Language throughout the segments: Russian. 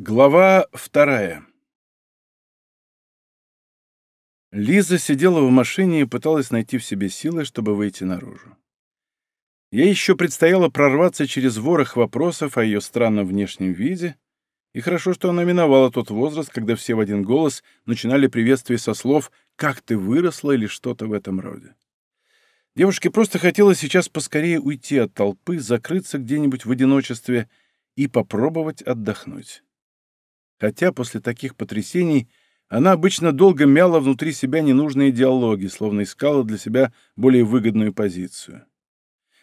Глава вторая Лиза сидела в машине и пыталась найти в себе силы, чтобы выйти наружу. Ей еще предстояло прорваться через ворох вопросов о ее странном внешнем виде, и хорошо, что она миновала тот возраст, когда все в один голос начинали приветствие со слов «как ты выросла» или что-то в этом роде. Девушке просто хотелось сейчас поскорее уйти от толпы, закрыться где-нибудь в одиночестве и попробовать отдохнуть. Хотя после таких потрясений она обычно долго мяла внутри себя ненужные диалоги, словно искала для себя более выгодную позицию.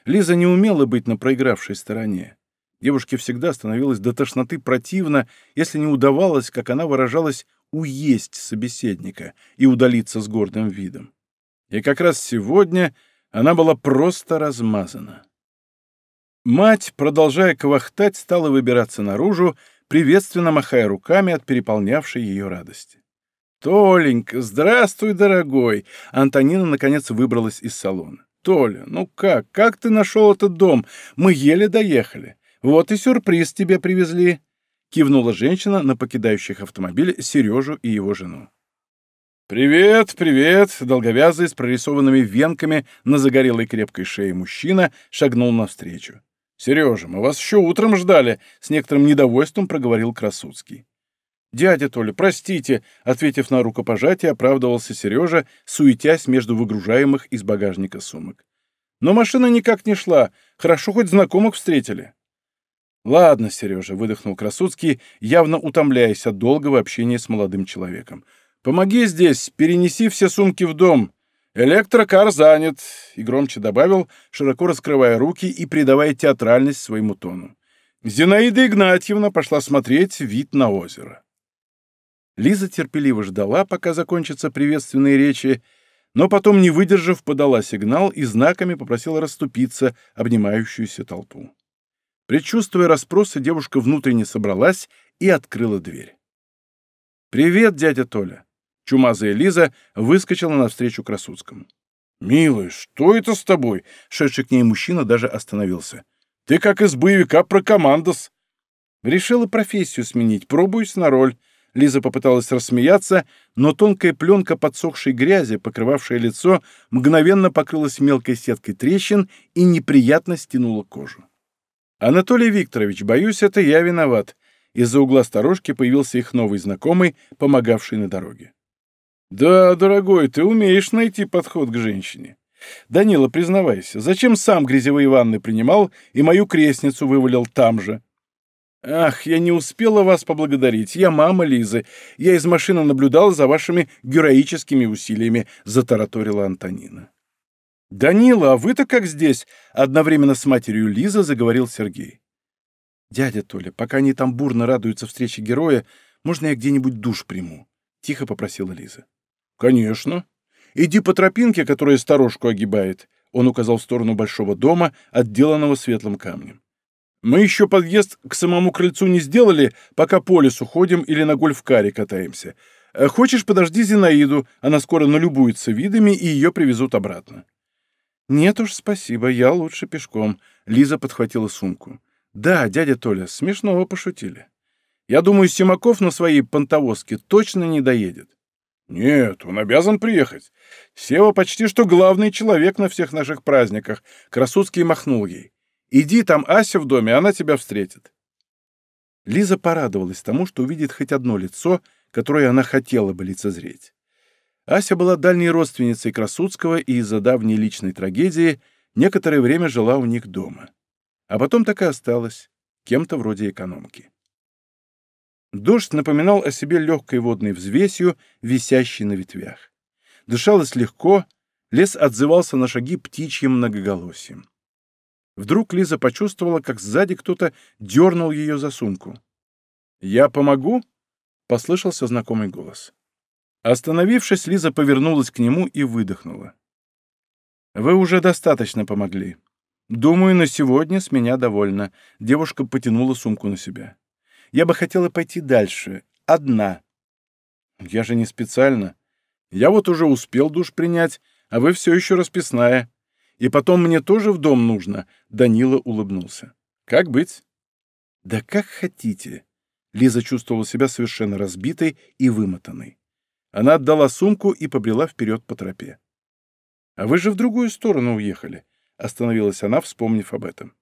Лиза не умела быть на проигравшей стороне. Девушке всегда становилось до тошноты противно, если не удавалось, как она выражалась, уесть собеседника и удалиться с гордым видом. И как раз сегодня она была просто размазана. Мать, продолжая квахтать, стала выбираться наружу, приветственно махая руками от переполнявшей ее радости. «Толенька, здравствуй, дорогой!» Антонина, наконец, выбралась из салона. «Толя, ну как? Как ты нашел этот дом? Мы еле доехали. Вот и сюрприз тебе привезли!» Кивнула женщина на покидающих автомобиль Сережу и его жену. «Привет, привет!» Долговязый с прорисованными венками на загорелой крепкой шее мужчина шагнул навстречу. «Сережа, мы вас еще утром ждали!» — с некоторым недовольством проговорил Красуцкий. «Дядя Толя, простите!» — ответив на рукопожатие, оправдывался Сережа, суетясь между выгружаемых из багажника сумок. «Но машина никак не шла. Хорошо, хоть знакомых встретили». «Ладно, Сережа», — выдохнул Красуцкий, явно утомляясь от долгого общения с молодым человеком. «Помоги здесь, перенеси все сумки в дом. «Электрокар занят», — и громче добавил, широко раскрывая руки и придавая театральность своему тону. Зинаида Игнатьевна пошла смотреть вид на озеро. Лиза терпеливо ждала, пока закончатся приветственные речи, но потом, не выдержав, подала сигнал и знаками попросила расступиться обнимающуюся толпу. Предчувствуя расспросы, девушка внутренне собралась и открыла дверь. «Привет, дядя Толя!» Чумазая Лиза выскочила навстречу Красуцкому. «Милая, что это с тобой?» Шедший к ней мужчина даже остановился. «Ты как из боевика про командос». Решила профессию сменить, пробуюсь на роль. Лиза попыталась рассмеяться, но тонкая пленка подсохшей грязи, покрывавшая лицо, мгновенно покрылась мелкой сеткой трещин и неприятно стянула кожу. «Анатолий Викторович, боюсь, это я виноват». Из-за угла сторожки появился их новый знакомый, помогавший на дороге. «Да, дорогой, ты умеешь найти подход к женщине. Данила, признавайся, зачем сам грязевые ванны принимал и мою крестницу вывалил там же?» «Ах, я не успела вас поблагодарить. Я мама Лизы. Я из машины наблюдала за вашими героическими усилиями», — затараторила Антонина. «Данила, а вы-то как здесь?» — одновременно с матерью Лизы заговорил Сергей. «Дядя Толя, пока они там бурно радуются встрече героя, можно я где-нибудь душ приму?» — тихо попросила Лиза. «Конечно. Иди по тропинке, которая сторожку огибает», — он указал в сторону большого дома, отделанного светлым камнем. «Мы еще подъезд к самому крыльцу не сделали, пока по лесу ходим или на гольф-каре катаемся. Э, хочешь, подожди Зинаиду, она скоро налюбуется видами, и ее привезут обратно». «Нет уж, спасибо, я лучше пешком», — Лиза подхватила сумку. «Да, дядя Толя, смешного пошутили. Я думаю, Симаков на своей понтовозке точно не доедет. «Нет, он обязан приехать. Сева почти что главный человек на всех наших праздниках», — Красуцкий махнул ей. «Иди, там Ася в доме, она тебя встретит». Лиза порадовалась тому, что увидит хоть одно лицо, которое она хотела бы лицезреть. Ася была дальней родственницей Красуцкого и из-за давней личной трагедии некоторое время жила у них дома. А потом так и осталась, кем-то вроде экономки. Дождь напоминал о себе легкой водной взвесью, висящей на ветвях. Дышалось легко, лес отзывался на шаги птичьим многоголосием. Вдруг Лиза почувствовала, как сзади кто-то дернул ее за сумку. «Я помогу?» — послышался знакомый голос. Остановившись, Лиза повернулась к нему и выдохнула. «Вы уже достаточно помогли. Думаю, на сегодня с меня довольно». Девушка потянула сумку на себя. Я бы хотела пойти дальше. Одна. Я же не специально. Я вот уже успел душ принять, а вы все еще расписная. И потом мне тоже в дом нужно. Данила улыбнулся. Как быть? Да как хотите. Лиза чувствовала себя совершенно разбитой и вымотанной. Она отдала сумку и побрела вперед по тропе. «А вы же в другую сторону уехали», — остановилась она, вспомнив об этом.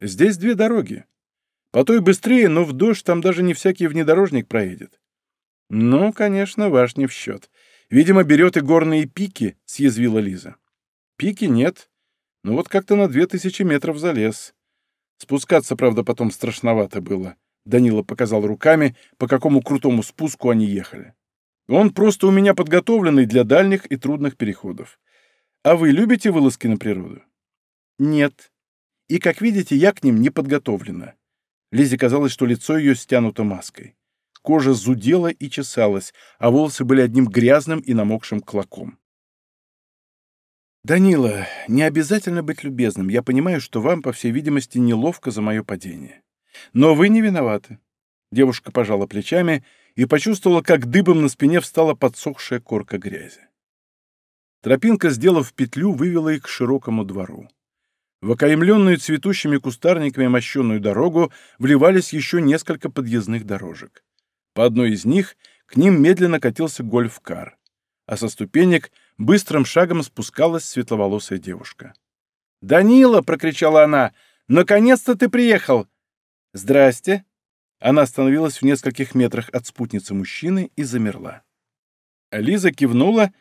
«Здесь две дороги. По той быстрее, но в дождь там даже не всякий внедорожник проедет». «Ну, конечно, ваш не в счет. Видимо, берет и горные пики», — съязвила Лиза. «Пики нет. Ну вот как-то на две тысячи метров залез. Спускаться, правда, потом страшновато было». Данила показал руками, по какому крутому спуску они ехали. «Он просто у меня подготовленный для дальних и трудных переходов. А вы любите вылазки на природу?» «Нет. И, как видите, я к ним не подготовлена». Лизе казалось, что лицо ее стянуто маской. Кожа зудела и чесалась, а волосы были одним грязным и намокшим клоком. «Данила, не обязательно быть любезным. Я понимаю, что вам, по всей видимости, неловко за мое падение. Но вы не виноваты». Девушка пожала плечами и почувствовала, как дыбом на спине встала подсохшая корка грязи. Тропинка, сделав петлю, вывела их к широкому двору. В окаймленную цветущими кустарниками мощенную дорогу вливались еще несколько подъездных дорожек. По одной из них к ним медленно катился гольф-кар, а со ступенек быстрым шагом спускалась светловолосая девушка. «Данила!» — прокричала она. «Наконец-то ты приехал!» «Здрасте!» Она остановилась в нескольких метрах от спутницы мужчины и замерла. Лиза кивнула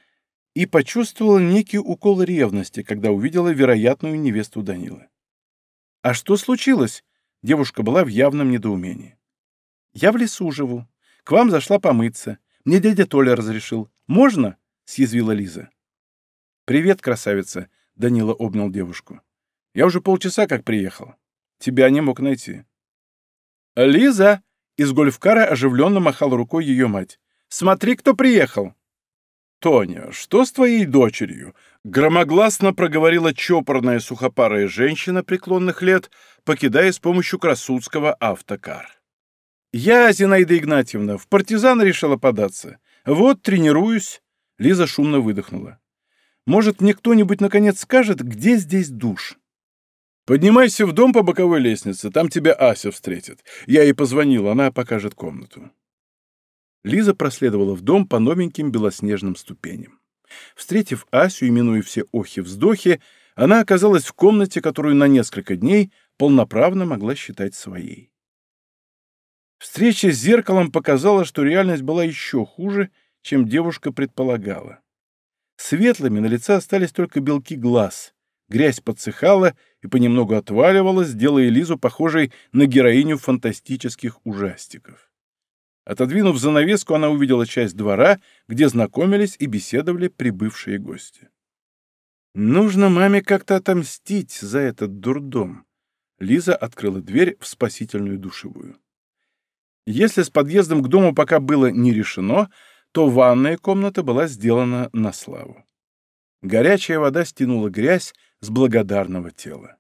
и почувствовала некий укол ревности, когда увидела вероятную невесту Данилы. «А что случилось?» Девушка была в явном недоумении. «Я в лесу живу. К вам зашла помыться. Мне дядя Толя разрешил. Можно?» — съязвила Лиза. «Привет, красавица!» — Данила обнял девушку. «Я уже полчаса как приехал. Тебя не мог найти». «Лиза!» — из гольфкара оживленно махала рукой ее мать. «Смотри, кто приехал!» «Тоня, что с твоей дочерью?» — громогласно проговорила чопорная сухопарая женщина преклонных лет, покидая с помощью Красудского автокар. «Я, Зинаида Игнатьевна, в партизан решила податься. Вот, тренируюсь». Лиза шумно выдохнула. «Может, мне кто-нибудь наконец скажет, где здесь душ?» «Поднимайся в дом по боковой лестнице, там тебя Ася встретит. Я ей позвонил, она покажет комнату». Лиза проследовала в дом по новеньким белоснежным ступеням. Встретив Асю, именуя все охи-вздохи, она оказалась в комнате, которую на несколько дней полноправно могла считать своей. Встреча с зеркалом показала, что реальность была еще хуже, чем девушка предполагала. Светлыми на лице остались только белки глаз, грязь подсыхала и понемногу отваливалась, делая Лизу похожей на героиню фантастических ужастиков. Отодвинув занавеску, она увидела часть двора, где знакомились и беседовали прибывшие гости. «Нужно маме как-то отомстить за этот дурдом». Лиза открыла дверь в спасительную душевую. Если с подъездом к дому пока было не решено, то ванная комната была сделана на славу. Горячая вода стянула грязь с благодарного тела.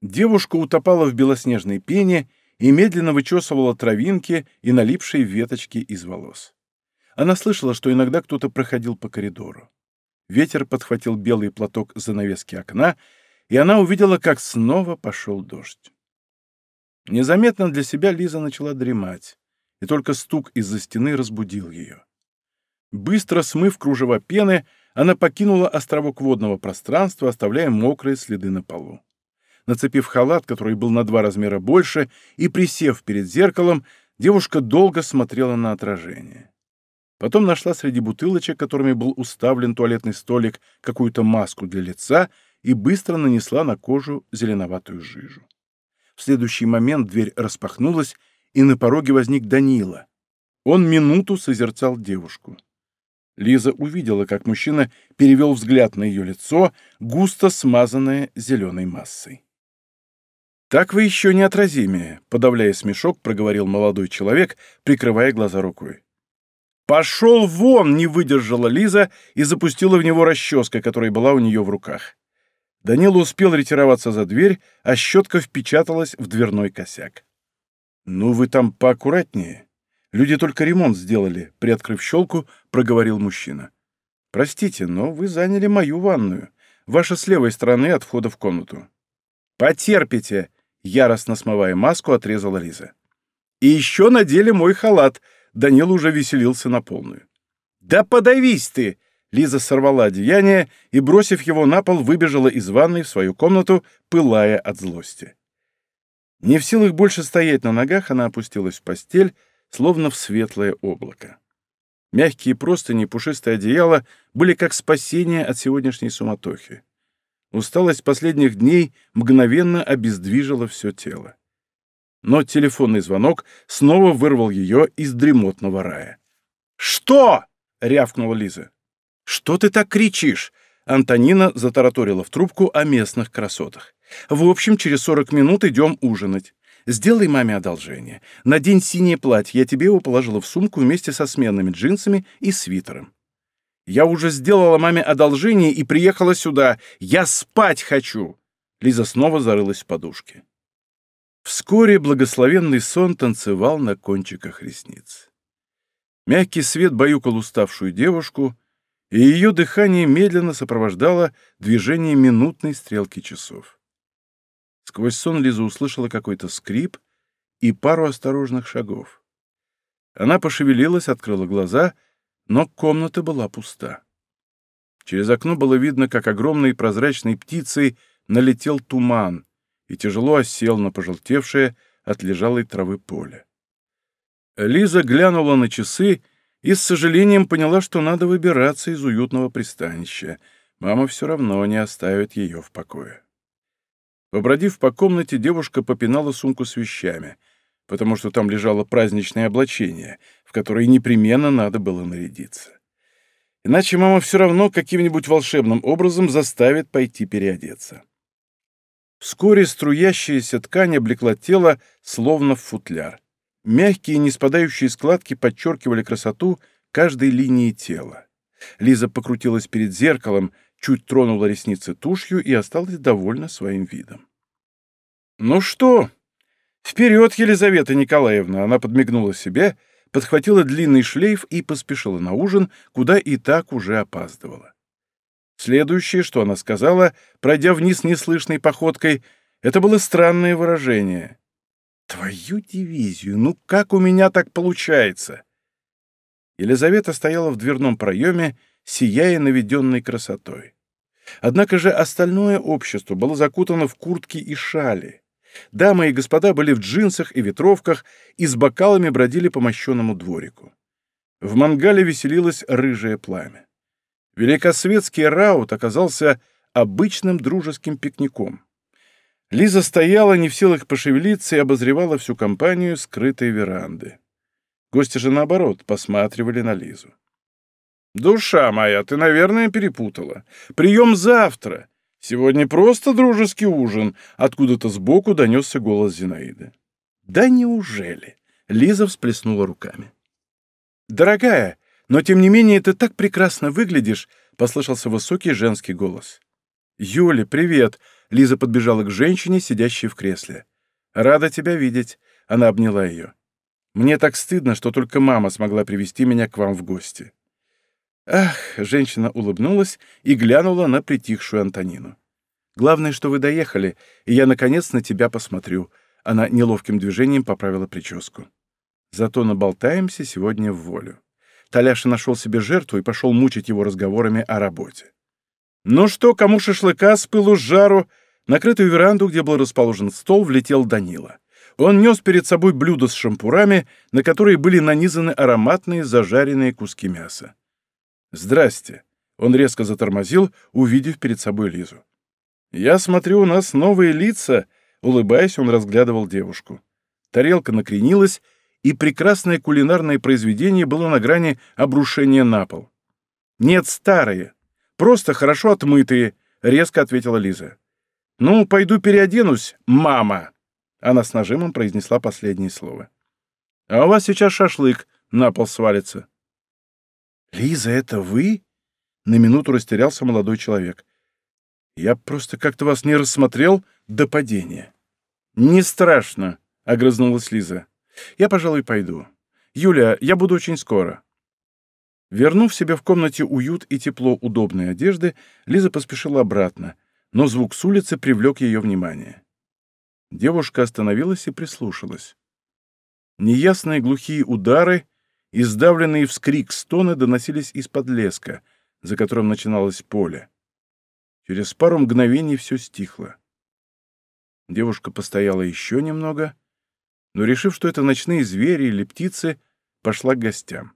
Девушка утопала в белоснежной пене и медленно вычесывала травинки и налипшие веточки из волос. Она слышала, что иногда кто-то проходил по коридору. Ветер подхватил белый платок занавески окна, и она увидела, как снова пошел дождь. Незаметно для себя Лиза начала дремать, и только стук из-за стены разбудил ее. Быстро смыв кружево пены, она покинула островок водного пространства, оставляя мокрые следы на полу. Нацепив халат, который был на два размера больше, и присев перед зеркалом, девушка долго смотрела на отражение. Потом нашла среди бутылочек, которыми был уставлен туалетный столик, какую-то маску для лица и быстро нанесла на кожу зеленоватую жижу. В следующий момент дверь распахнулась, и на пороге возник Данила. Он минуту созерцал девушку. Лиза увидела, как мужчина перевел взгляд на ее лицо, густо смазанное зеленой массой. «Так вы еще неотразимее», — подавляя смешок, проговорил молодой человек, прикрывая глаза рукой. «Пошел вон!» — не выдержала Лиза и запустила в него расческа, которая была у нее в руках. Данила успел ретироваться за дверь, а щетка впечаталась в дверной косяк. «Ну вы там поаккуратнее. Люди только ремонт сделали», — приоткрыв щелку, проговорил мужчина. «Простите, но вы заняли мою ванную. Ваша с левой стороны от входа в комнату». «Потерпите!» Яростно смывая маску, отрезала Лиза. И еще надели мой халат. Данила уже веселился на полную. «Да подавись ты!» Лиза сорвала одеяние и, бросив его на пол, выбежала из ванной в свою комнату, пылая от злости. Не в силах больше стоять на ногах, она опустилась в постель, словно в светлое облако. Мягкие простыни и пушистое одеяло были как спасение от сегодняшней суматохи. Усталость последних дней мгновенно обездвижила все тело. Но телефонный звонок снова вырвал ее из дремотного рая. «Что?» — рявкнула Лиза. «Что ты так кричишь?» Антонина затараторила в трубку о местных красотах. «В общем, через сорок минут идем ужинать. Сделай маме одолжение. Надень синее платье, я тебе его положила в сумку вместе со сменными джинсами и свитером. Я уже сделала маме одолжение и приехала сюда. Я спать хочу!» Лиза снова зарылась в подушке. Вскоре благословенный сон танцевал на кончиках ресниц. Мягкий свет баюкал уставшую девушку, и ее дыхание медленно сопровождало движение минутной стрелки часов. Сквозь сон Лиза услышала какой-то скрип и пару осторожных шагов. Она пошевелилась, открыла глаза, но комната была пуста. Через окно было видно, как огромной прозрачной птицей налетел туман и тяжело осел на пожелтевшее от лежалой травы поле. Лиза глянула на часы и с сожалением поняла, что надо выбираться из уютного пристанища. Мама все равно не оставит ее в покое. Побродив по комнате, девушка попинала сумку с вещами, потому что там лежало праздничное облачение, в которое непременно надо было нарядиться. Иначе мама все равно каким-нибудь волшебным образом заставит пойти переодеться. Вскоре струящаяся ткань облекла тело, словно в футляр. Мягкие, не спадающие складки подчеркивали красоту каждой линии тела. Лиза покрутилась перед зеркалом, чуть тронула ресницы тушью и осталась довольна своим видом. «Ну что? Вперед, Елизавета Николаевна!» Она подмигнула себе, подхватила длинный шлейф и поспешила на ужин, куда и так уже опаздывала. Следующее, что она сказала, пройдя вниз неслышной походкой, это было странное выражение. «Твою дивизию! Ну как у меня так получается?» Елизавета стояла в дверном проеме, сияя наведенной красотой. Однако же остальное общество было закутано в куртки и шали. Дамы и господа были в джинсах и ветровках и с бокалами бродили по мощенному дворику. В мангале веселилось рыжее пламя. Великосветский раут оказался обычным дружеским пикником. Лиза стояла, не в силах пошевелиться, и обозревала всю компанию скрытой веранды. Гости же, наоборот, посматривали на Лизу. «Душа моя, ты, наверное, перепутала. Прием завтра. Сегодня просто дружеский ужин». Откуда-то сбоку донесся голос Зинаиды. «Да неужели?» — Лиза всплеснула руками. «Дорогая, но тем не менее ты так прекрасно выглядишь», — послышался высокий женский голос. «Юля, привет!» — Лиза подбежала к женщине, сидящей в кресле. «Рада тебя видеть», — она обняла ее. «Мне так стыдно, что только мама смогла привести меня к вам в гости». «Ах!» — женщина улыбнулась и глянула на притихшую Антонину. «Главное, что вы доехали, и я, наконец, на тебя посмотрю». Она неловким движением поправила прическу. «Зато наболтаемся сегодня в волю». Таляша нашел себе жертву и пошел мучить его разговорами о работе. «Ну что, кому шашлыка с пылу с жару?» Накрытую веранду, где был расположен стол, влетел Данила. Он нес перед собой блюдо с шампурами, на которые были нанизаны ароматные зажаренные куски мяса. «Здрасте!» Он резко затормозил, увидев перед собой Лизу. «Я смотрю, у нас новые лица!» Улыбаясь, он разглядывал девушку. Тарелка накренилась, и прекрасное кулинарное произведение было на грани обрушения на пол. «Нет, старые. Просто хорошо отмытые», — резко ответила Лиза. «Ну, пойду переоденусь, мама!» Она с нажимом произнесла последнее слово. «А у вас сейчас шашлык на пол свалится». «Лиза, это вы?» На минуту растерялся молодой человек. «Я просто как-то вас не рассмотрел до падения». «Не страшно», — огрызнулась Лиза. «Я, пожалуй, пойду. Юля, я буду очень скоро». Вернув себе в комнате уют и тепло удобной одежды, Лиза поспешила обратно, но звук с улицы привлек ее внимание. Девушка остановилась и прислушалась. Неясные глухие удары и сдавленные вскрик стоны доносились из-под леска, за которым начиналось поле. Через пару мгновений все стихло. Девушка постояла еще немного, но, решив, что это ночные звери или птицы, пошла к гостям.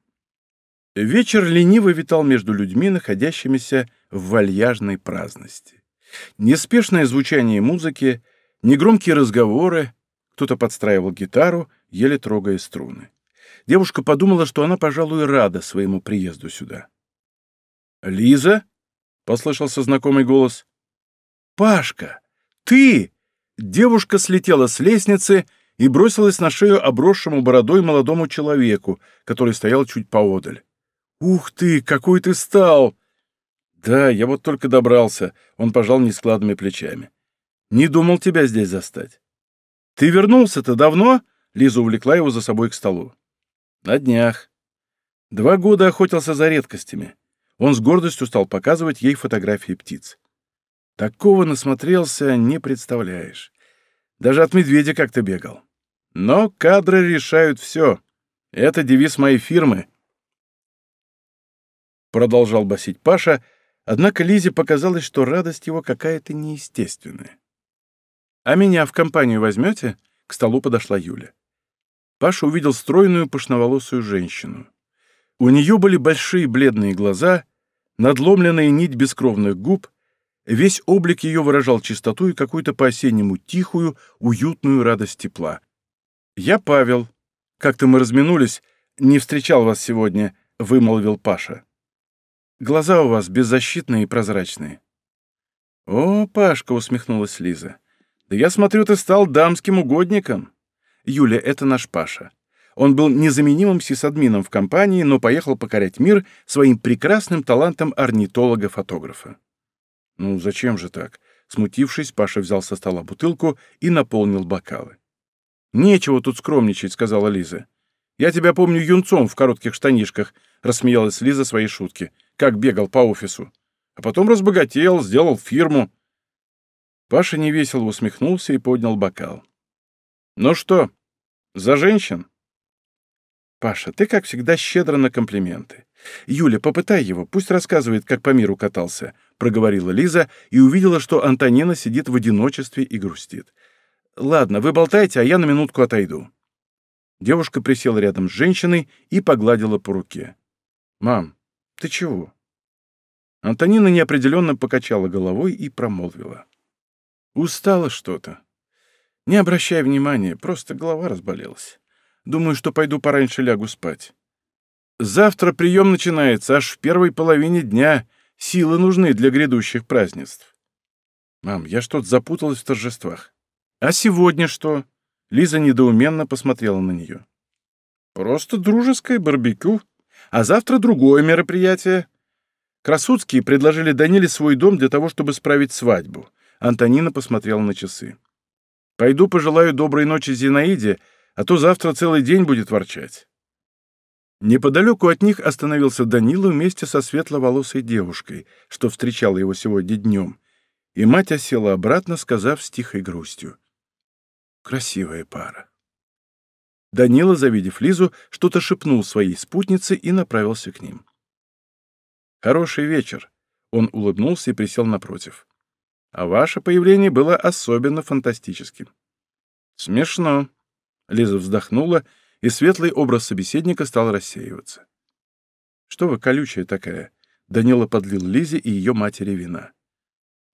Вечер лениво витал между людьми, находящимися в вальяжной праздности. Неспешное звучание музыки, негромкие разговоры, кто-то подстраивал гитару, еле трогая струны. Девушка подумала, что она, пожалуй, рада своему приезду сюда. «Лиза?» — послышался знакомый голос. «Пашка! Ты!» Девушка слетела с лестницы и бросилась на шею обросшему бородой молодому человеку, который стоял чуть поодаль. «Ух ты, какой ты стал!» «Да, я вот только добрался», — он пожал нескладными плечами. «Не думал тебя здесь застать». «Ты вернулся-то давно?» — Лиза увлекла его за собой к столу. «На днях. Два года охотился за редкостями». Он с гордостью стал показывать ей фотографии птиц. «Такого насмотрелся, не представляешь. Даже от медведя как-то бегал. Но кадры решают все. Это девиз моей фирмы продолжал басить Паша, однако Лизе показалось, что радость его какая-то неестественная. «А меня в компанию возьмете?» — к столу подошла Юля. Паша увидел стройную пышноволосую женщину. У нее были большие бледные глаза, надломленная нить бескровных губ, весь облик ее выражал чистоту и какую-то по-осеннему тихую, уютную радость тепла. «Я Павел. Как-то мы разминулись, не встречал вас сегодня», — вымолвил Паша. Глаза у вас беззащитные и прозрачные». «О, Пашка!» — усмехнулась Лиза. «Да я смотрю, ты стал дамским угодником. Юля, это наш Паша. Он был незаменимым сисадмином в компании, но поехал покорять мир своим прекрасным талантом орнитолога-фотографа». «Ну, зачем же так?» Смутившись, Паша взял со стола бутылку и наполнил бокалы. «Нечего тут скромничать», — сказала Лиза. «Я тебя помню юнцом в коротких штанишках», — рассмеялась Лиза своей шутки как бегал по офису. А потом разбогател, сделал фирму. Паша невесело усмехнулся и поднял бокал. «Ну что, за женщин?» «Паша, ты, как всегда, щедро на комплименты. Юля, попытай его, пусть рассказывает, как по миру катался», — проговорила Лиза и увидела, что Антонина сидит в одиночестве и грустит. «Ладно, вы болтайте, а я на минутку отойду». Девушка присела рядом с женщиной и погладила по руке. «Мам, «Ты чего?» Антонина неопределенно покачала головой и промолвила. «Устала что-то. Не обращай внимания, просто голова разболелась. Думаю, что пойду пораньше лягу спать. Завтра прием начинается аж в первой половине дня. Силы нужны для грядущих празднеств. Мам, я что-то запуталась в торжествах. А сегодня что?» Лиза недоуменно посмотрела на нее. «Просто дружеское барбекю», а завтра другое мероприятие. Красудские предложили Даниле свой дом для того, чтобы справить свадьбу. Антонина посмотрела на часы. «Пойду пожелаю доброй ночи Зинаиде, а то завтра целый день будет ворчать». Неподалеку от них остановился Данила вместе со светловолосой девушкой, что встречала его сегодня днем, и мать осела обратно, сказав с тихой грустью. «Красивая пара». Данила, завидев Лизу, что-то шепнул своей спутнице и направился к ним. «Хороший вечер», — он улыбнулся и присел напротив. «А ваше появление было особенно фантастическим». «Смешно», — Лиза вздохнула, и светлый образ собеседника стал рассеиваться. «Что вы колючая такая?» — Данила подлил Лизе и ее матери вина.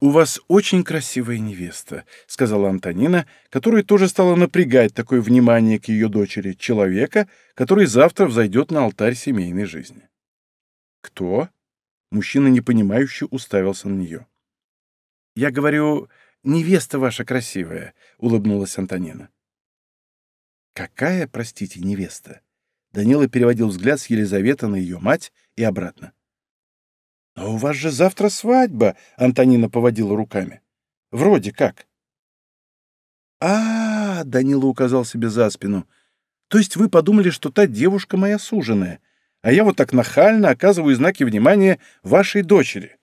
«У вас очень красивая невеста», — сказала Антонина, которая тоже стала напрягать такое внимание к ее дочери, человека, который завтра взойдет на алтарь семейной жизни. «Кто?» — мужчина непонимающе уставился на нее. «Я говорю, невеста ваша красивая», — улыбнулась Антонина. «Какая, простите, невеста?» Данила переводил взгляд с Елизаветы на ее мать и обратно. «А у вас же завтра свадьба!» — Антонина поводила руками. «Вроде как». А, -а, -а Данила указал себе за спину. «То есть вы подумали, что та девушка моя суженая, а я вот так нахально оказываю знаки внимания вашей дочери?»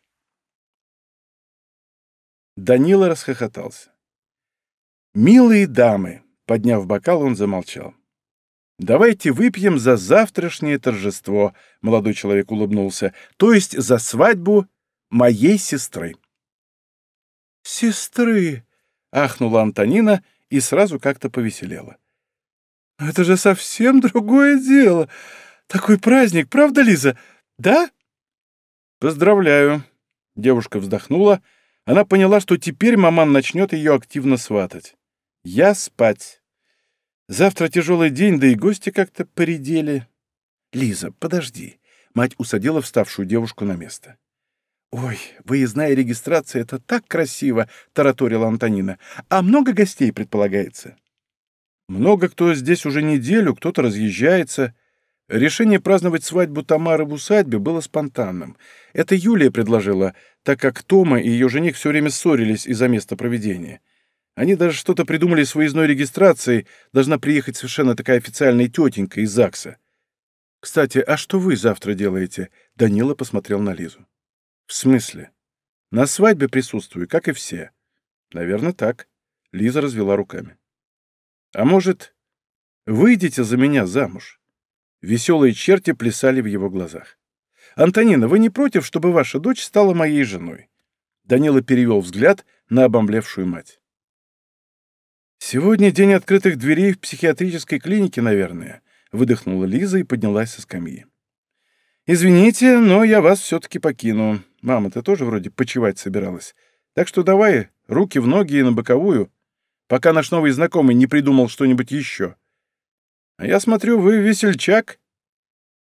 Данила расхохотался. «Милые дамы!» — подняв бокал, он замолчал. «Давайте выпьем за завтрашнее торжество», — молодой человек улыбнулся, «то есть за свадьбу моей сестры». «Сестры!» — ахнула Антонина и сразу как-то повеселела. «Это же совсем другое дело. Такой праздник, правда, Лиза? Да?» «Поздравляю!» — девушка вздохнула. Она поняла, что теперь маман начнет ее активно сватать. «Я спать». Завтра тяжелый день, да и гости как-то поредели. Лиза, подожди. Мать усадила вставшую девушку на место. «Ой, выездная регистрация — это так красиво!» — тараторила Антонина. «А много гостей предполагается?» «Много кто здесь уже неделю, кто-то разъезжается. Решение праздновать свадьбу Тамары в усадьбе было спонтанным. Это Юлия предложила, так как Тома и ее жених все время ссорились из-за места проведения. Они даже что-то придумали с выездной регистрацией, должна приехать совершенно такая официальная тетенька из ЗАГСа. «Кстати, а что вы завтра делаете?» Данила посмотрел на Лизу. «В смысле? На свадьбе присутствую, как и все». «Наверное, так». Лиза развела руками. «А может, выйдете за меня замуж?» Веселые черти плясали в его глазах. «Антонина, вы не против, чтобы ваша дочь стала моей женой?» Данила перевел взгляд на обомлевшую мать. «Сегодня день открытых дверей в психиатрической клинике, наверное», — выдохнула Лиза и поднялась со скамьи. «Извините, но я вас все-таки покину. Мама, ты тоже вроде почевать собиралась. Так что давай, руки в ноги и на боковую, пока наш новый знакомый не придумал что-нибудь еще. А я смотрю, вы весельчак».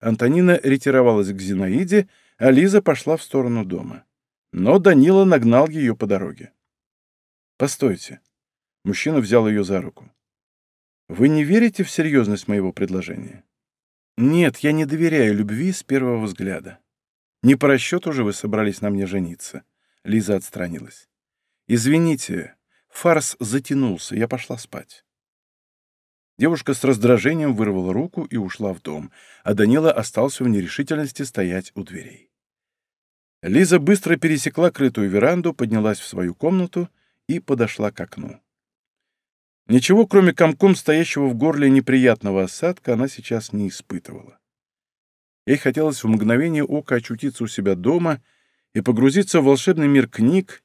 Антонина ретировалась к Зинаиде, а Лиза пошла в сторону дома. Но Данила нагнал ее по дороге. «Постойте. Мужчина взял ее за руку. «Вы не верите в серьезность моего предложения?» «Нет, я не доверяю любви с первого взгляда. Не по расчету же вы собрались на мне жениться». Лиза отстранилась. «Извините, фарс затянулся, я пошла спать». Девушка с раздражением вырвала руку и ушла в дом, а Данила остался в нерешительности стоять у дверей. Лиза быстро пересекла крытую веранду, поднялась в свою комнату и подошла к окну. Ничего, кроме комком стоящего в горле неприятного осадка, она сейчас не испытывала. Ей хотелось в мгновение ока очутиться у себя дома и погрузиться в волшебный мир книг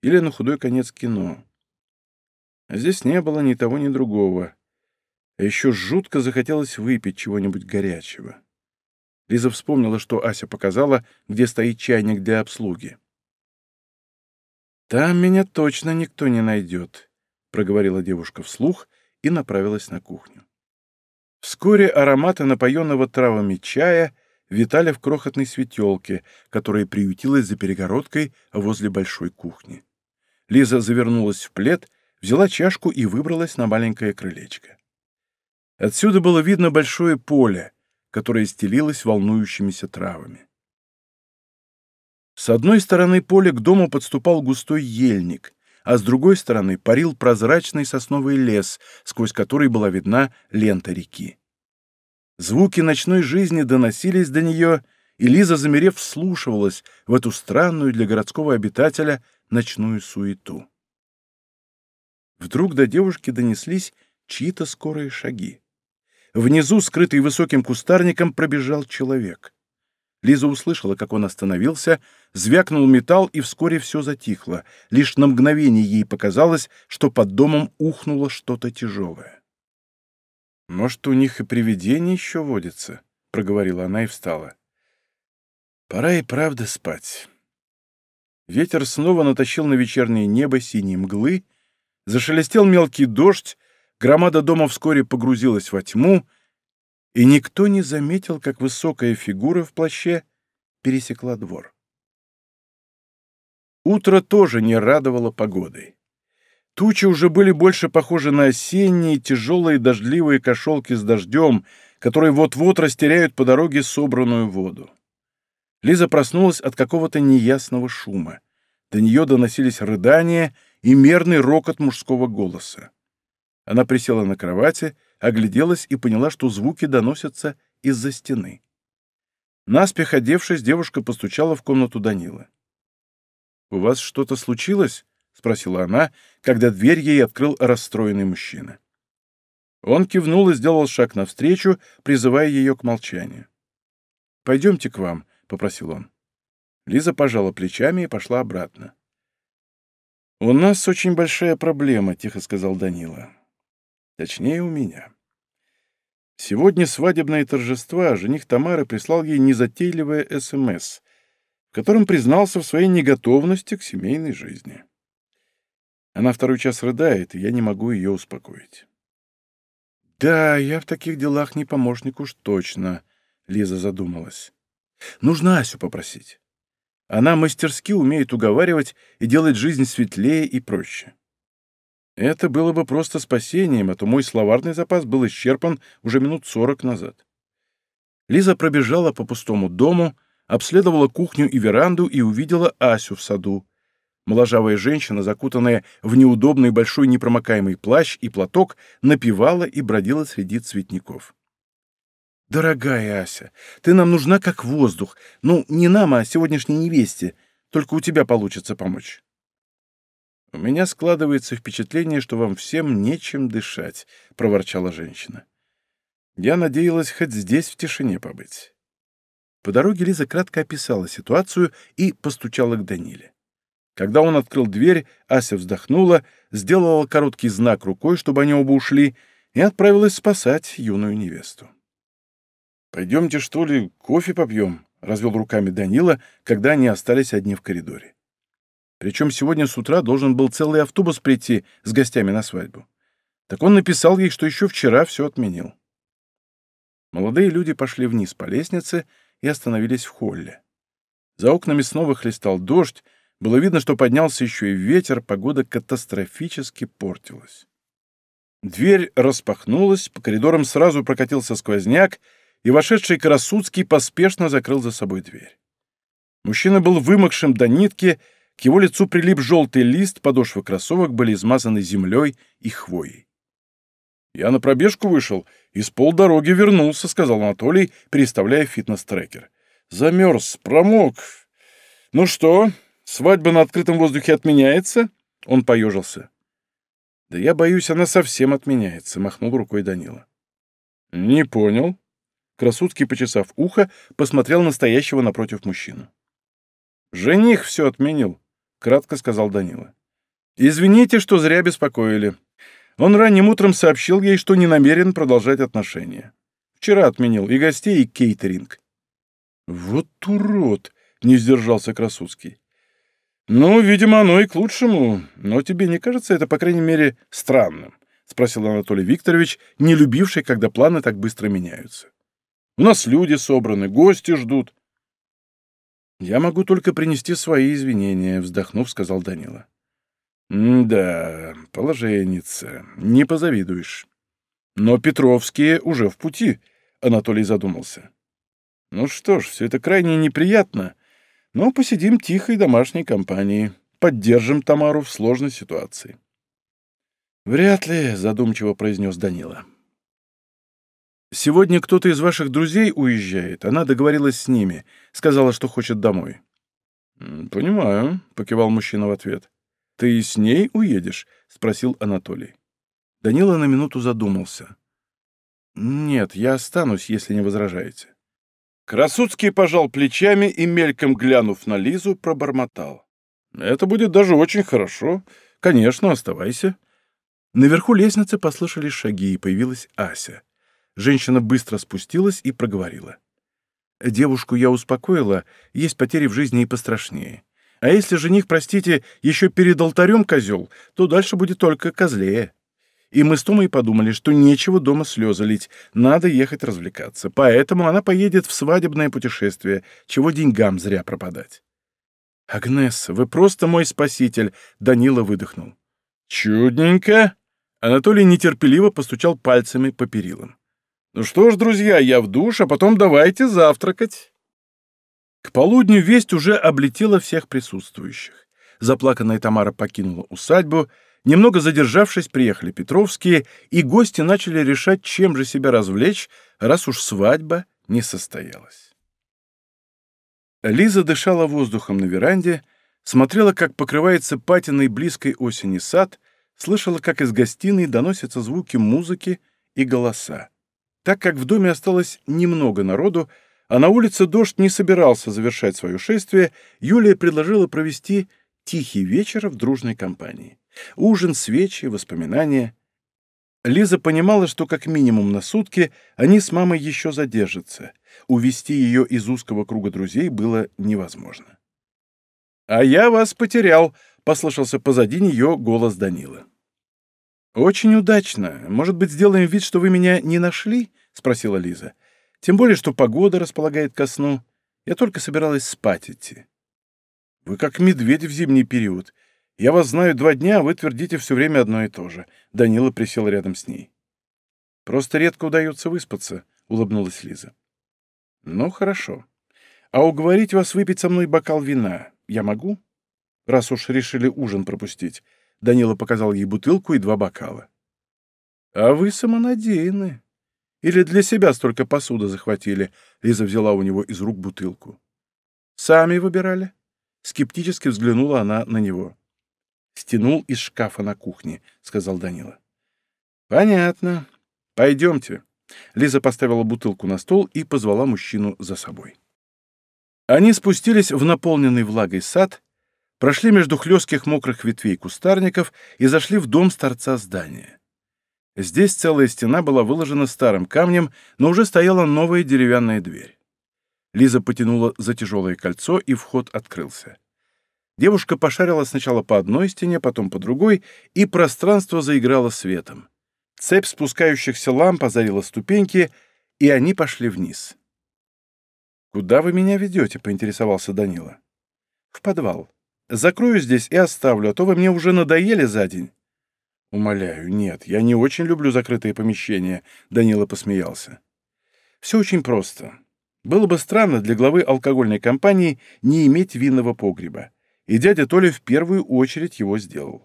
или на худой конец кино. А здесь не было ни того, ни другого. А еще жутко захотелось выпить чего-нибудь горячего. Лиза вспомнила, что Ася показала, где стоит чайник для обслуги. «Там меня точно никто не найдет», проговорила девушка вслух и направилась на кухню. Вскоре ароматы напоенного травами чая витали в крохотной светелке, которая приютилась за перегородкой возле большой кухни. Лиза завернулась в плед, взяла чашку и выбралась на маленькое крылечко. Отсюда было видно большое поле, которое стелилось волнующимися травами. С одной стороны поля к дому подступал густой ельник, а с другой стороны парил прозрачный сосновый лес, сквозь который была видна лента реки. Звуки ночной жизни доносились до нее, и Лиза, замерев, вслушивалась в эту странную для городского обитателя ночную суету. Вдруг до девушки донеслись чьи-то скорые шаги. Внизу, скрытый высоким кустарником, пробежал человек. Лиза услышала, как он остановился, звякнул металл, и вскоре все затихло. Лишь на мгновение ей показалось, что под домом ухнуло что-то тяжелое. «Может, у них и привидение еще водится?» — проговорила она и встала. «Пора и правда спать». Ветер снова натащил на вечернее небо синие мглы, зашелестел мелкий дождь, громада дома вскоре погрузилась во тьму — и никто не заметил, как высокая фигура в плаще пересекла двор. Утро тоже не радовало погодой. Тучи уже были больше похожи на осенние, тяжелые дождливые кошелки с дождем, которые вот-вот растеряют по дороге собранную воду. Лиза проснулась от какого-то неясного шума. До нее доносились рыдания и мерный рокот мужского голоса. Она присела на кровати, огляделась и поняла, что звуки доносятся из-за стены. Наспех одевшись, девушка постучала в комнату Данила. «У вас что-то случилось?» — спросила она, когда дверь ей открыл расстроенный мужчина. Он кивнул и сделал шаг навстречу, призывая ее к молчанию. «Пойдемте к вам», — попросил он. Лиза пожала плечами и пошла обратно. «У нас очень большая проблема», — тихо сказал Данила. «Точнее, у меня. Сегодня свадебное торжество, а жених Тамары прислал ей незатейливое СМС, в котором признался в своей неготовности к семейной жизни. Она второй час рыдает, и я не могу ее успокоить». «Да, я в таких делах не помощник уж точно», — Лиза задумалась. «Нужно Асю попросить. Она мастерски умеет уговаривать и делать жизнь светлее и проще. Это было бы просто спасением, а то мой словарный запас был исчерпан уже минут сорок назад. Лиза пробежала по пустому дому, обследовала кухню и веранду и увидела Асю в саду. Моложавая женщина, закутанная в неудобный большой непромокаемый плащ и платок, напевала и бродила среди цветников. «Дорогая Ася, ты нам нужна как воздух. Ну, не нам, а сегодняшней невесте. Только у тебя получится помочь». «У меня складывается впечатление, что вам всем нечем дышать», — проворчала женщина. «Я надеялась хоть здесь в тишине побыть». По дороге Лиза кратко описала ситуацию и постучала к Даниле. Когда он открыл дверь, Ася вздохнула, сделала короткий знак рукой, чтобы они оба ушли, и отправилась спасать юную невесту. «Пойдемте, что ли, кофе попьем?» — развел руками Данила, когда они остались одни в коридоре. Причем сегодня с утра должен был целый автобус прийти с гостями на свадьбу. Так он написал ей, что еще вчера все отменил. Молодые люди пошли вниз по лестнице и остановились в холле. За окнами снова хлестал дождь, было видно, что поднялся еще и ветер, погода катастрофически портилась. Дверь распахнулась, по коридорам сразу прокатился сквозняк, и вошедший Красуцкий поспешно закрыл за собой дверь. Мужчина был вымокшим до нитки, к его лицу прилип желтый лист, подошвы кроссовок были измазаны землей и хвоей. «Я на пробежку вышел и с полдороги вернулся», — сказал Анатолий, переставляя фитнес-трекер. «Замерз, промок. Ну что, свадьба на открытом воздухе отменяется?» Он поежился. «Да я боюсь, она совсем отменяется», — махнул рукой Данила. «Не понял», Красуцкий, почесав ухо, посмотрел на стоящего напротив мужчину. «Жених все отменил», — кратко сказал Данила. «Извините, что зря беспокоили. Он ранним утром сообщил ей, что не намерен продолжать отношения. Вчера отменил и гостей, и кейтеринг». «Вот урод!» — не сдержался Красуцкий. «Ну, видимо, оно и к лучшему. Но тебе не кажется это, по крайней мере, странным?» — спросил Анатолий Викторович, не любивший, когда планы так быстро меняются. У нас люди собраны, гости ждут. Я могу только принести свои извинения, вздохнув, сказал Данила. да, положенница, не позавидуешь. Но Петровские уже в пути, Анатолий задумался. Ну что ж, все это крайне неприятно, но посидим тихой домашней компанией, поддержим Тамару в сложной ситуации. Вряд ли, задумчиво произнес Данила. «Сегодня кто-то из ваших друзей уезжает. Она договорилась с ними. Сказала, что хочет домой». «Понимаю», — покивал мужчина в ответ. «Ты с ней уедешь?» — спросил Анатолий. Данила на минуту задумался. «Нет, я останусь, если не возражаете». Красуцкий пожал плечами и, мельком глянув на Лизу, пробормотал. «Это будет даже очень хорошо. Конечно, оставайся». Наверху лестницы послышались шаги, и появилась Ася. Женщина быстро спустилась и проговорила. «Девушку я успокоила, есть потери в жизни и пострашнее. А если жених, простите, еще перед алтарем козел, то дальше будет только козлее. И мы с Томой подумали, что нечего дома слезы лить, надо ехать развлекаться. Поэтому она поедет в свадебное путешествие, чего деньгам зря пропадать». «Агнес, вы просто мой спаситель», — Данила выдохнул. «Чудненько!» Анатолий нетерпеливо постучал пальцами по перилам. Ну что ж, друзья, я в душ, а потом давайте завтракать. К полудню весть уже облетела всех присутствующих. Заплаканная Тамара покинула усадьбу, немного задержавшись, приехали Петровские, и гости начали решать, чем же себя развлечь, раз уж свадьба не состоялась. Лиза дышала воздухом на веранде, смотрела, как покрывается патиной близкой осени сад, слышала, как из гостиной доносятся звуки музыки и голоса. Так как в доме осталось немного народу, а на улице дождь не собирался завершать свое шествие, Юлия предложила провести тихий вечер в дружной компании. Ужин, свечи, воспоминания. Лиза понимала, что как минимум на сутки они с мамой еще задержатся. Увести ее из узкого круга друзей было невозможно. «А я вас потерял», — послышался позади нее голос Данила. «Очень удачно. Может быть, сделаем вид, что вы меня не нашли?» — спросила Лиза. «Тем более, что погода располагает ко сну. Я только собиралась спать идти». «Вы как медведь в зимний период. Я вас знаю два дня, а вы твердите все время одно и то же». Данила присел рядом с ней. «Просто редко удается выспаться», — улыбнулась Лиза. «Ну, хорошо. А уговорить вас выпить со мной бокал вина я могу? Раз уж решили ужин пропустить». Данила показал ей бутылку и два бокала. «А вы самонадеянны. Или для себя столько посуды захватили?» Лиза взяла у него из рук бутылку. «Сами выбирали?» Скептически взглянула она на него. «Стянул из шкафа на кухне», — сказал Данила. «Понятно. Пойдемте». Лиза поставила бутылку на стол и позвала мужчину за собой. Они спустились в наполненный влагой сад, прошли между хлестких мокрых ветвей кустарников и зашли в дом с торца здания. Здесь целая стена была выложена старым камнем, но уже стояла новая деревянная дверь. Лиза потянула за тяжелое кольцо, и вход открылся. Девушка пошарила сначала по одной стене, потом по другой, и пространство заиграло светом. Цепь спускающихся ламп озарила ступеньки, и они пошли вниз. «Куда вы меня ведете?» — поинтересовался Данила. «В подвал. Закрою здесь и оставлю, а то вы мне уже надоели за день». «Умоляю, нет, я не очень люблю закрытые помещения», — Данила посмеялся. «Все очень просто. Было бы странно для главы алкогольной компании не иметь винного погреба. И дядя Толя в первую очередь его сделал.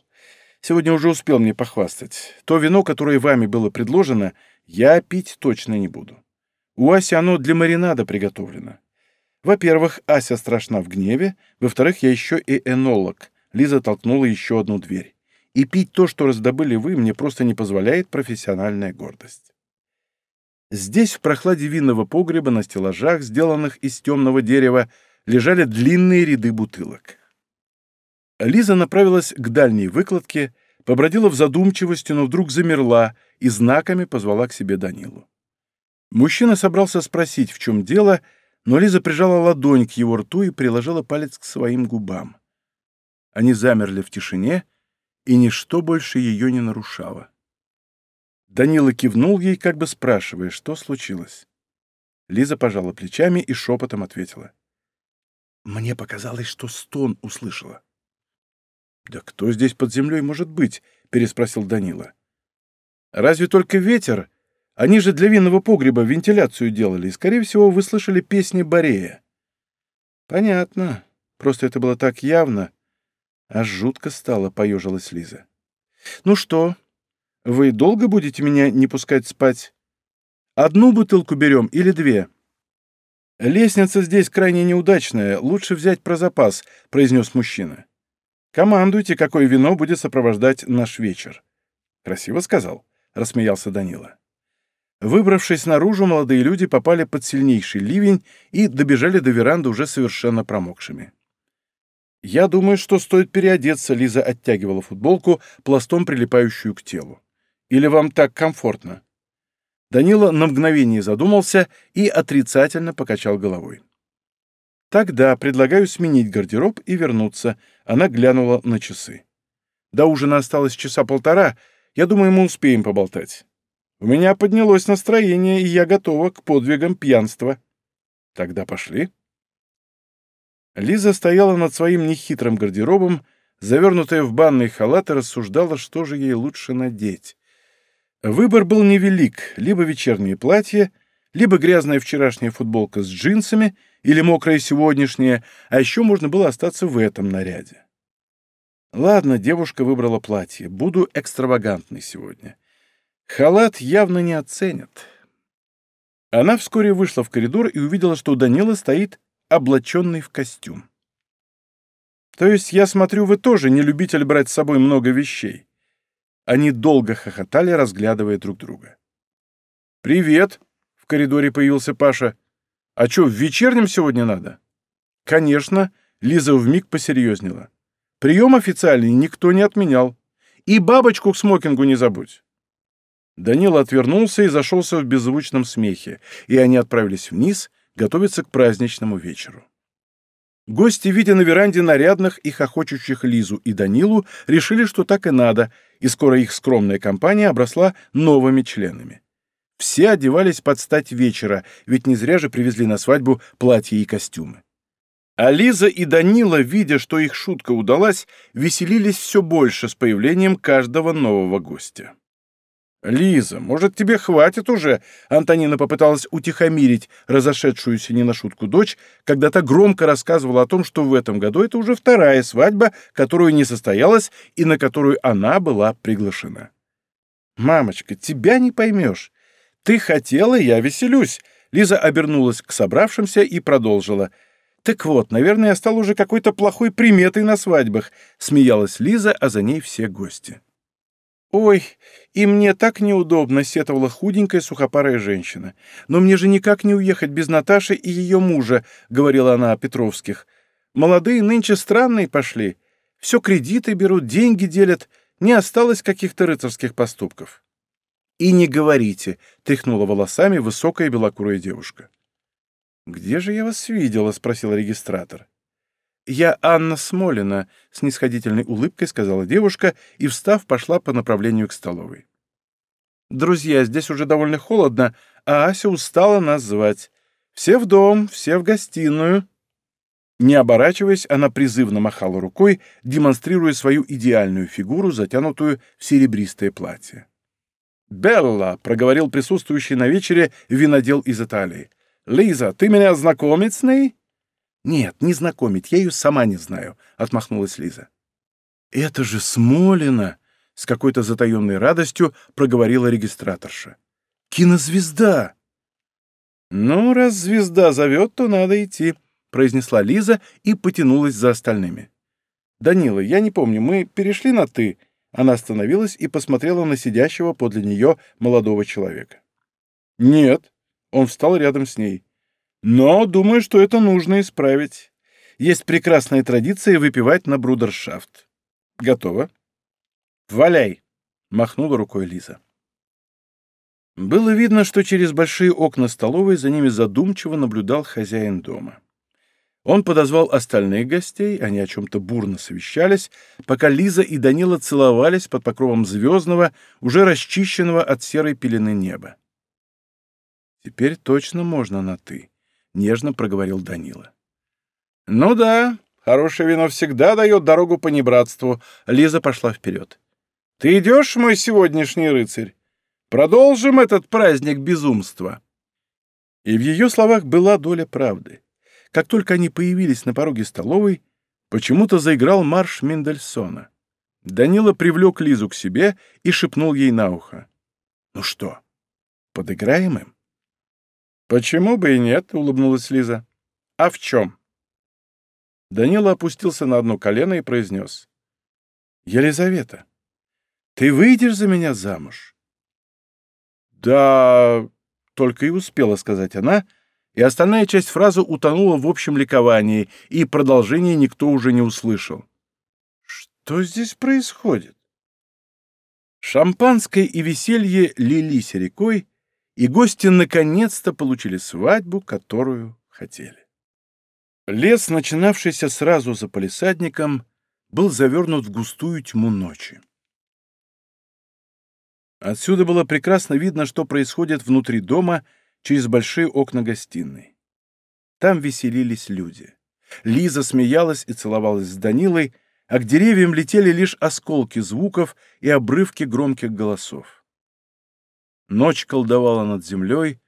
Сегодня уже успел мне похвастать. То вино, которое вами было предложено, я пить точно не буду. У Аси оно для маринада приготовлено. Во-первых, Ася страшна в гневе. Во-вторых, я еще и энолог. Лиза толкнула еще одну дверь. И пить то, что раздобыли вы, мне просто не позволяет профессиональная гордость. Здесь, в прохладе винного погреба, на стеллажах, сделанных из темного дерева, лежали длинные ряды бутылок. Лиза направилась к дальней выкладке, побродила в задумчивости, но вдруг замерла и знаками позвала к себе Данилу. Мужчина собрался спросить, в чем дело, но Лиза прижала ладонь к его рту и приложила палец к своим губам. Они замерли в тишине, и ничто больше ее не нарушало. Данила кивнул ей, как бы спрашивая, что случилось. Лиза пожала плечами и шепотом ответила. «Мне показалось, что стон услышала». «Да кто здесь под землей может быть?» — переспросил Данила. «Разве только ветер? Они же для винного погреба вентиляцию делали, и, скорее всего, вы слышали песни Борея». «Понятно. Просто это было так явно. Аж жутко стало», — поежилась Лиза. «Ну что, вы долго будете меня не пускать спать? Одну бутылку берем или две?» «Лестница здесь крайне неудачная, лучше взять про запас», — произнес мужчина. «Командуйте, какое вино будет сопровождать наш вечер». «Красиво сказал», — рассмеялся Данила. Выбравшись наружу, молодые люди попали под сильнейший ливень и добежали до веранды уже совершенно промокшими. «Я думаю, что стоит переодеться», — Лиза оттягивала футболку, пластом прилипающую к телу. Или вам так комфортно?» Данила на мгновение задумался и отрицательно покачал головой. «Тогда предлагаю сменить гардероб и вернуться», — она глянула на часы. «До ужина осталось часа полтора, я думаю, мы успеем поболтать. У меня поднялось настроение, и я готова к подвигам пьянства. Тогда пошли». Лиза стояла над своим нехитрым гардеробом, завернутая в банный халат, и рассуждала, что же ей лучше надеть. Выбор был невелик, либо вечернее платье, либо грязная вчерашняя футболка с джинсами или мокрая сегодняшняя, а еще можно было остаться в этом наряде. Ладно, девушка выбрала платье, буду экстравагантной сегодня. Халат явно не оценят. Она вскоре вышла в коридор и увидела, что у Данила стоит облаченный в костюм. То есть, я смотрю, вы тоже не любитель брать с собой много вещей. Они долго хохотали, разглядывая друг друга. «Привет!» — в коридоре появился Паша. «А что, в вечернем сегодня надо?» «Конечно!» — Лиза вмиг посерьезнела. «Прием официальный никто не отменял. И бабочку к смокингу не забудь!» Данила отвернулся и зашелся в беззвучном смехе, и они отправились вниз готовиться к праздничному вечеру. Гости, видя на веранде нарядных и хохочущих Лизу и Данилу, решили, что так и надо, и скоро их скромная компания обросла новыми членами. Все одевались под стать вечера, ведь не зря же привезли на свадьбу платья и костюмы. А Лиза и Данила, видя, что их шутка удалась, веселились все больше с появлением каждого нового гостя. «Лиза, может, тебе хватит уже?» Антонина попыталась утихомирить разошедшуюся не на шутку дочь, когда та громко рассказывала о том, что в этом году это уже вторая свадьба, которую не состоялась и на которую она была приглашена. «Мамочка, тебя не поймешь. Ты хотела, я веселюсь». Лиза обернулась к собравшимся и продолжила. «Так вот, наверное, я стал уже какой-то плохой приметой на свадьбах», — смеялась Лиза, а за ней все гости. «Ой, и мне так неудобно», — сетовала худенькая сухопарая женщина. «Но мне же никак не уехать без Наташи и ее мужа», — говорила она о Петровских. «Молодые нынче странные пошли. Все кредиты берут, деньги делят. Не осталось каких-то рыцарских поступков». «И не говорите», — тряхнула волосами высокая белокурая девушка. «Где же я вас видела?» — спросил регистратор. «Я Анна Смолина», — с нисходительной улыбкой сказала девушка и, встав, пошла по направлению к столовой. «Друзья, здесь уже довольно холодно, а Ася устала нас звать. Все в дом, все в гостиную». Не оборачиваясь, она призывно махала рукой, демонстрируя свою идеальную фигуру, затянутую в серебристое платье. «Белла», — проговорил присутствующий на вечере винодел из Италии. «Лиза, ты меня знакомить с ней?» «Нет, не знакомить, я ее сама не знаю», — отмахнулась Лиза. «Это же Смолина!» — с какой-то затаенной радостью проговорила регистраторша. «Кинозвезда!» «Ну, раз звезда зовет, то надо идти», — произнесла Лиза и потянулась за остальными. «Данила, я не помню, мы перешли на «ты»?» Она остановилась и посмотрела на сидящего подле нее молодого человека. «Нет», — он встал рядом с ней. Но думаю, что это нужно исправить. Есть прекрасная традиция выпивать на брудершафт. Готово? Валяй, махнула рукой Лиза. Было видно, что через большие окна столовой за ними задумчиво наблюдал хозяин дома. Он подозвал остальных гостей, они о чем-то бурно совещались, пока Лиза и Данила целовались под покровом звездного, уже расчищенного от серой пелены неба. Теперь точно можно на «ты», нежно проговорил Данила. «Ну да, хорошее вино всегда дает дорогу по небратству», — Лиза пошла вперед. «Ты идешь, мой сегодняшний рыцарь? Продолжим этот праздник безумства». И в ее словах была доля правды. Как только они появились на пороге столовой, почему-то заиграл марш Мендельсона. Данила привлек Лизу к себе и шепнул ей на ухо. «Ну что, подыграем им?» «Почему бы и нет?» — улыбнулась Лиза. «А в чем?» Данила опустился на одно колено и произнес. «Елизавета, ты выйдешь за меня замуж?» «Да...» — только и успела сказать она, и остальная часть фразы утонула в общем ликовании, и продолжение никто уже не услышал. «Что здесь происходит?» Шампанское и веселье лились рекой, и гости наконец-то получили свадьбу, которую хотели. Лес, начинавшийся сразу за полисадником, был завернут в густую тьму ночи. Отсюда было прекрасно видно, что происходит внутри дома через большие окна гостиной. Там веселились люди. Лиза смеялась и целовалась с Данилой, а к деревьям летели лишь осколки звуков и обрывки громких голосов. Ночь колдовала над землей,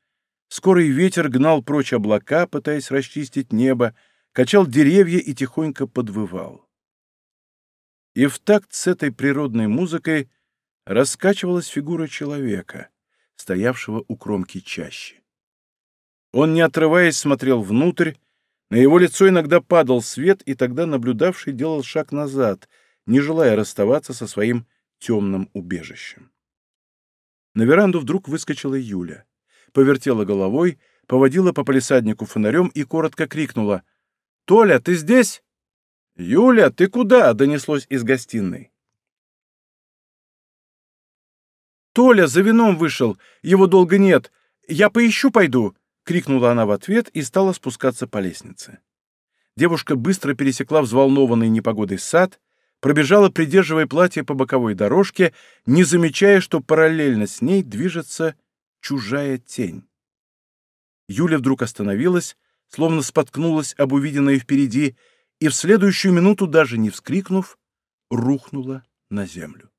скорый ветер гнал прочь облака, пытаясь расчистить небо, качал деревья и тихонько подвывал. И в такт с этой природной музыкой раскачивалась фигура человека, стоявшего у кромки чащи. Он, не отрываясь, смотрел внутрь, на его лицо иногда падал свет, и тогда наблюдавший делал шаг назад, не желая расставаться со своим темным убежищем. На веранду вдруг выскочила Юля. повертела головой, поводила по полисаднику фонарем и коротко крикнула. «Толя, ты здесь?» «Юля, ты куда?» — донеслось из гостиной. «Толя за вином вышел, его долго нет. Я поищу пойду!» — крикнула она в ответ и стала спускаться по лестнице. Девушка быстро пересекла взволнованный непогодой сад, пробежала, придерживая платье по боковой дорожке, не замечая, что параллельно с ней движется чужая тень. Юля вдруг остановилась, словно споткнулась об увиденное впереди, и в следующую минуту, даже не вскрикнув, рухнула на землю.